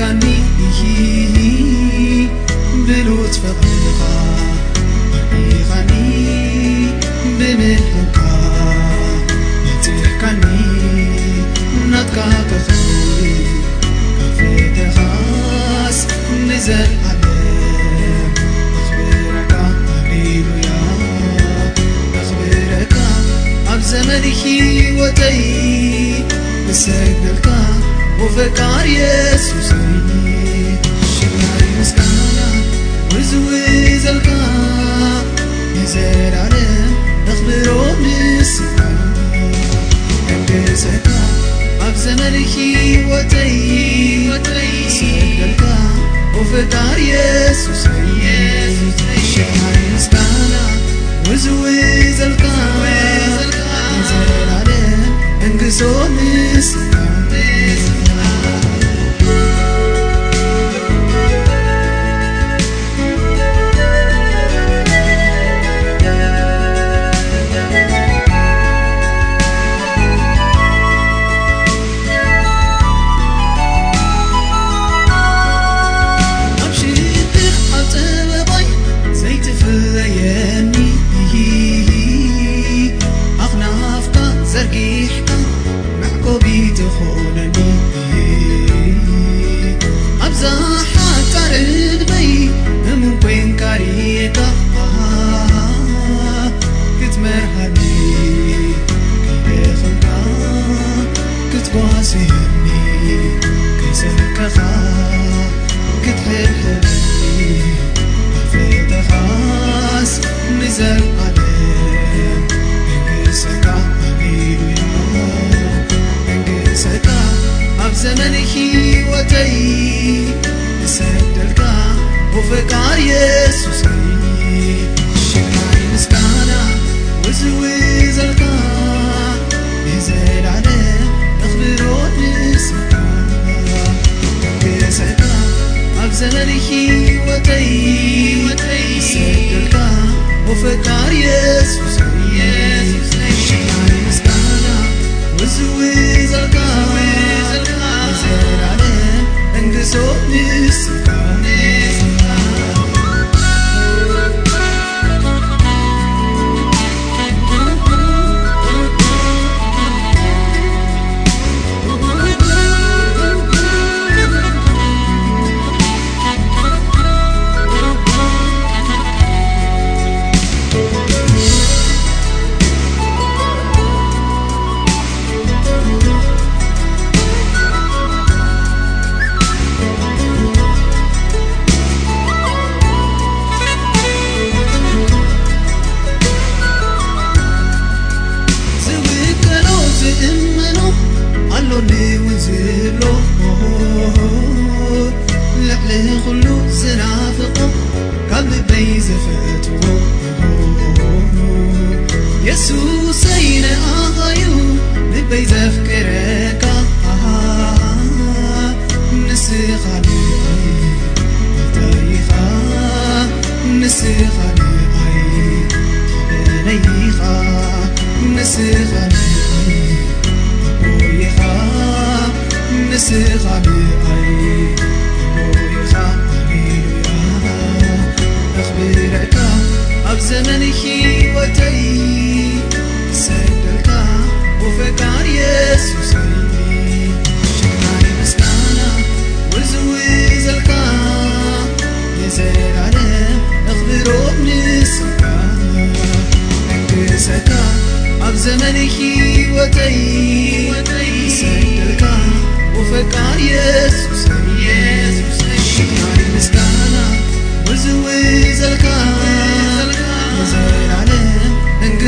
أقربكني بلوت فقرقا بريغني بمنحك نتحكني نتكا كخوي كفيت خاص نزل عليم أخبرك هللويا أخبرك أبزمن حيوتي بسجدلك وفكار يسوع شكرا مسكانا وزوي زلكا يزال عليم نخبرو نسكا كنكسكا أبزمن حيوتي سجدلكا وفكار يسوع شكرا زلكا يزيد عليه نخبرو نسكا كسكا أب زمن حيوتي سدلك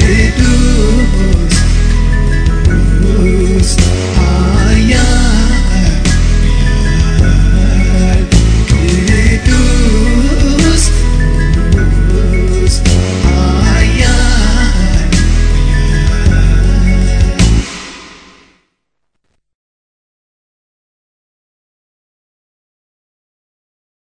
you.